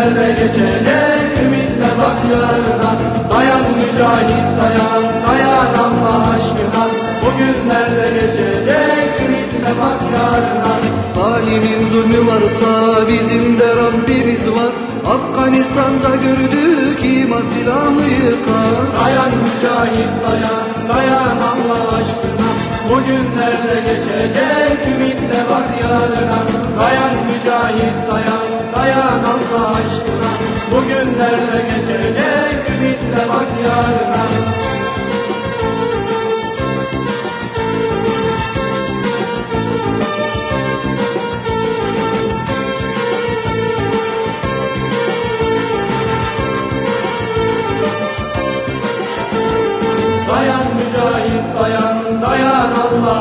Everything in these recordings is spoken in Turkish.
günlerde geçecek ümitle bak yarına. Dayan mücahit dayan dayan Allah aşkına. Bu günlerde geçecek ümitle bak yarına. Zalimin zulmü varsa bizim de Rabbimiz var. Afganistan'da gördük iman silahı yıkar Dayan mücahit dayan dayan Allah aşkına. Bu günlerde geçecek ümitle bak yarına. Dayan mücahit dayan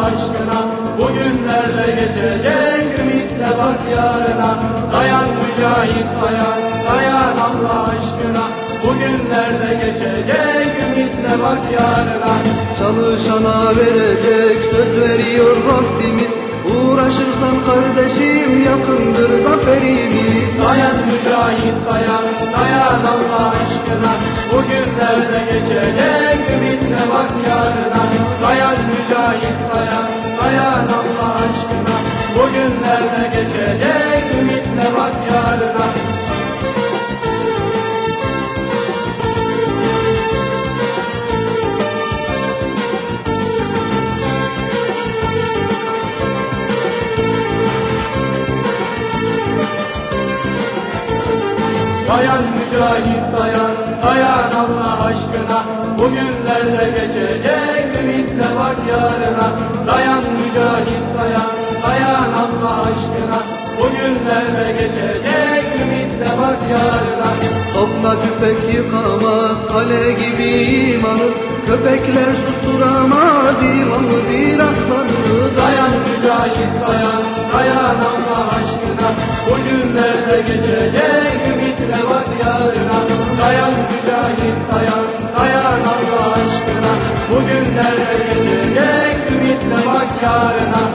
aşkına Bu günlerde geçecek ümitle bak yarına. Dayan mücahit dayan dayan Allah aşkına. Bu günlerde geçecek ümitle bak yarına. Çalışana verecek söz veriyor Rabbimiz. Uğraşırsan kardeşim yakındır zaferimiz. Dayan mücahit dayan dayan Allah aşkına. Bu günlerde geçecek ümitle bak yarına geçecek ümitle bak yarına? Dayan mücahit dayan, dayan Allah aşkına. Bugünlerde geçecek ümitle bak yarına? Dayan mücahit dayan, Allah aşkına Bugünlerde geçecek ümitle bak yarına. Topla tüfek yıkamaz kale gibi imanı. Köpekler susturamaz imanı bir aslanı Dayan mücahit dayan, dayan Allah aşkına. Bugünlerde geçecek ümitle bak yarına. Dayan mücahit dayan, dayan Allah aşkına. Bugünlerde geçecek ümitle bak yarına